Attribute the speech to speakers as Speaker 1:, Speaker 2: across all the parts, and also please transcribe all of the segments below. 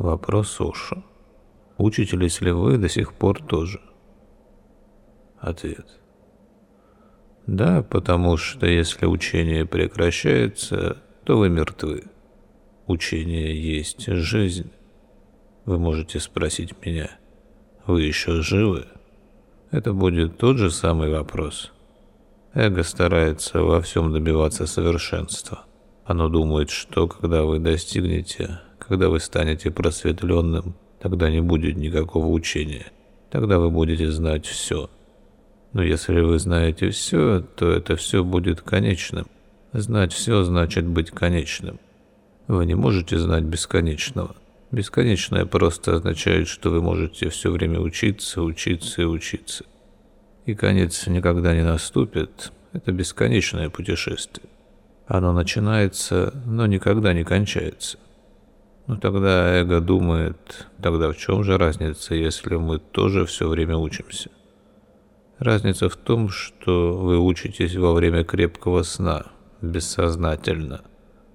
Speaker 1: Вопрос Оша. Учитесь ли вы до сих пор тоже? Ответ. Да, потому что если учение прекращается, то вы мертвы. Учение есть жизнь. Вы можете спросить меня, вы еще живы? Это будет тот же самый вопрос. Эго старается во всем добиваться совершенства. Оно думает, что когда вы достигнете, когда вы станете просветленным, тогда не будет никакого учения. Тогда вы будете знать все. Но если вы знаете все, то это все будет конечным. Знать все значит быть конечным. Вы не можете знать бесконечного. Бесконечное просто означает, что вы можете все время учиться, учиться и учиться. И конец никогда не наступит. Это бесконечное путешествие. Оно начинается, но никогда не кончается. Но тогда эго думает, тогда в чем же разница, если мы тоже все время учимся? Разница в том, что вы учитесь во время крепкого сна, бессознательно,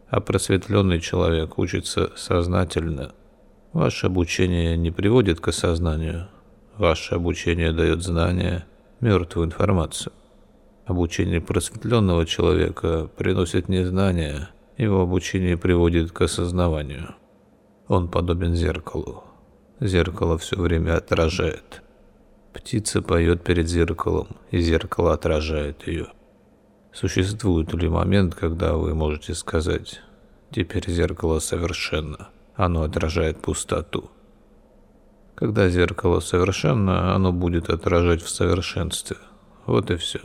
Speaker 1: а просветленный человек учится сознательно. Ваше обучение не приводит к осознанию, ваше обучение дает знания, мертвую информацию. Обучение просветленного человека приносит не знания, его обучение приводит к осознаванию. Он подобен зеркалу. Зеркало все время отражает. Птица поет перед зеркалом, и зеркало отражает ее. Существует ли момент, когда вы можете сказать «теперь зеркало совершенно», оно отражает пустоту? Когда зеркало совершенно, оно будет отражать в совершенстве. Вот и все.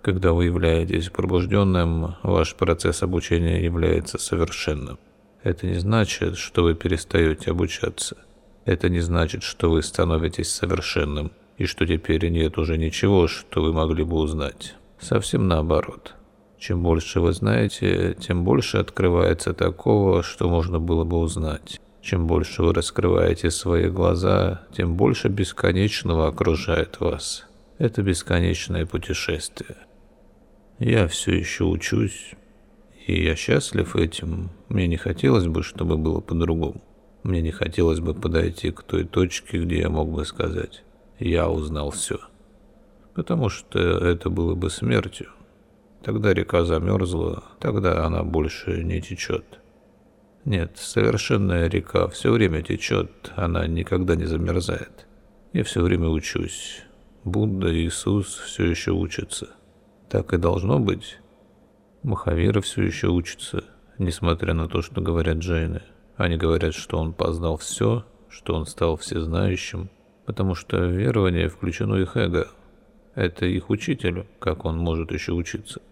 Speaker 1: Когда вы являетесь пробужденным, ваш процесс обучения является совершенным. Это не значит, что вы перестаете обучаться. Это не значит, что вы становитесь совершенным, и что теперь нет уже ничего, что вы могли бы узнать. Совсем наоборот. Чем больше вы знаете, тем больше открывается такого, что можно было бы узнать. Чем больше вы раскрываете свои глаза, тем больше бесконечного окружает вас. Это бесконечное путешествие. Я все еще учусь, и я счастлив этим. Мне не хотелось бы, чтобы было по-другому. Мне не хотелось бы подойти к той точке, где я мог бы сказать «я узнал все». Потому что это было бы смертью. Тогда река замерзла, тогда она больше не течет. Нет, совершенная река все время течет, она никогда не замерзает. Я все время учусь. Будда Иисус все еще учатся. Так и должно быть. Махавира все еще учится, несмотря на то, что говорят джайны. Они говорят, что он познал все, что он стал всезнающим, потому что верование включено их эго. Это их учитель, как он может еще учиться.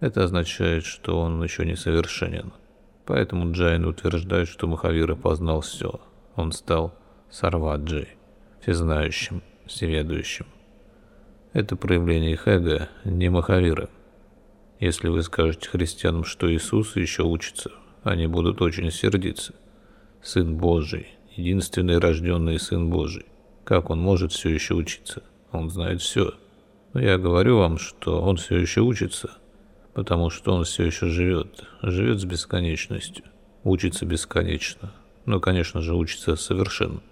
Speaker 1: Это означает, что он еще не совершенен. Поэтому Джайн утверждает, что Махавира познал все. Он стал Сарваджей, всезнающим, всеведущим. Это проявление их эго, не Махавира. Если вы скажете христианам, что Иисус еще учится, они будут очень сердиться. Сын Божий, единственный рожденный Сын Божий. Как он может все еще учиться? Он знает все. Но я говорю вам, что он все еще учится, потому что он все еще живет, живет с бесконечностью, учится бесконечно. Но, конечно же, учится совершенно.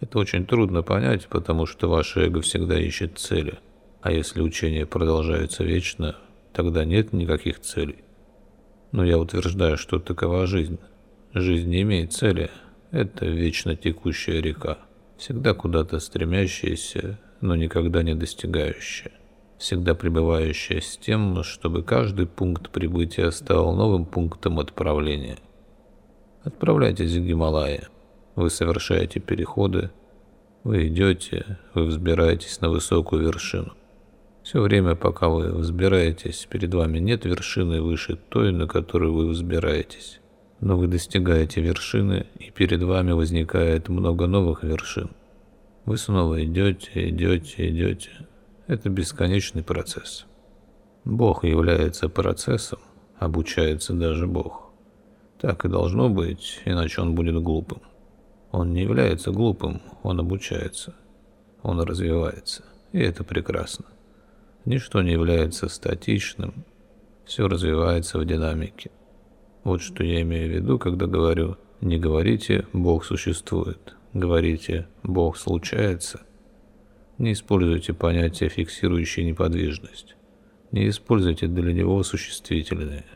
Speaker 1: Это очень трудно понять, потому что ваше эго всегда ищет цели. А если учение продолжается вечно, тогда нет никаких целей. Но я утверждаю, что такова жизнь. Жизнь не имеет цели. Это вечно текущая река, всегда куда-то стремящаяся, но никогда не достигающая. Всегда пребывающая с тем, чтобы каждый пункт прибытия стал новым пунктом отправления. Отправляйтесь в Гималайи. Вы совершаете переходы, вы идете, вы взбираетесь на высокую вершину. Все время, пока вы взбираетесь, перед вами нет вершины выше той, на которую вы взбираетесь. Но вы достигаете вершины, и перед вами возникает много новых вершин. Вы снова идете, идете, идете. Это бесконечный процесс. Бог является процессом, обучается даже Бог. Так и должно быть, иначе он будет глупым. Он не является глупым, он обучается. Он развивается. И это прекрасно. Ничто не является статичным. Все развивается в динамике. Вот что я имею в виду, когда говорю Не говорите «Бог существует», говорите «Бог случается». Не используйте понятие фиксирующей неподвижность. Не используйте для него существительные.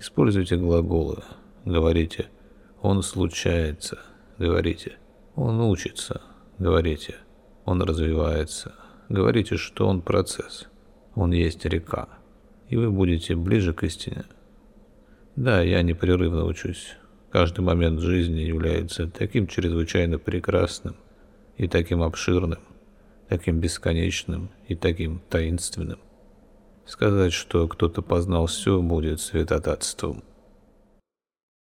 Speaker 1: Используйте глаголы. Говорите «Он случается». Говорите «Он учится». Говорите «Он развивается». Говорите, что он процесс. Он есть река. И вы будете ближе к истине. Да, я непрерывно учусь. Каждый момент жизни является таким чрезвычайно прекрасным и таким обширным, таким бесконечным и таким таинственным. Сказать, что кто-то познал все, будет святотатством.